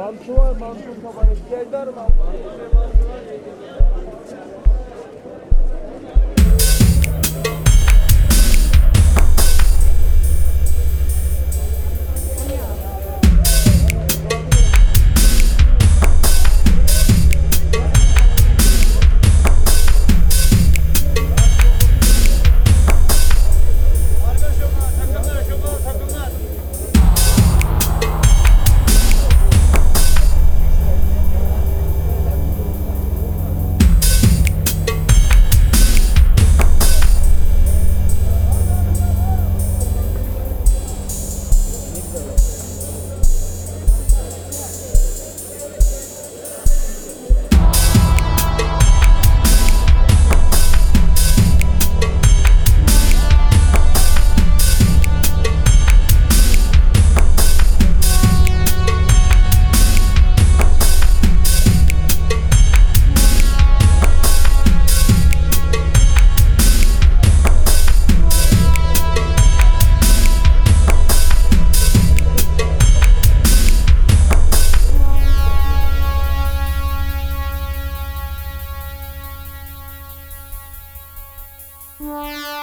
Mamçu var, mamçu kabarık. Geldar mamçu. Mamçu var, geldar. Wow.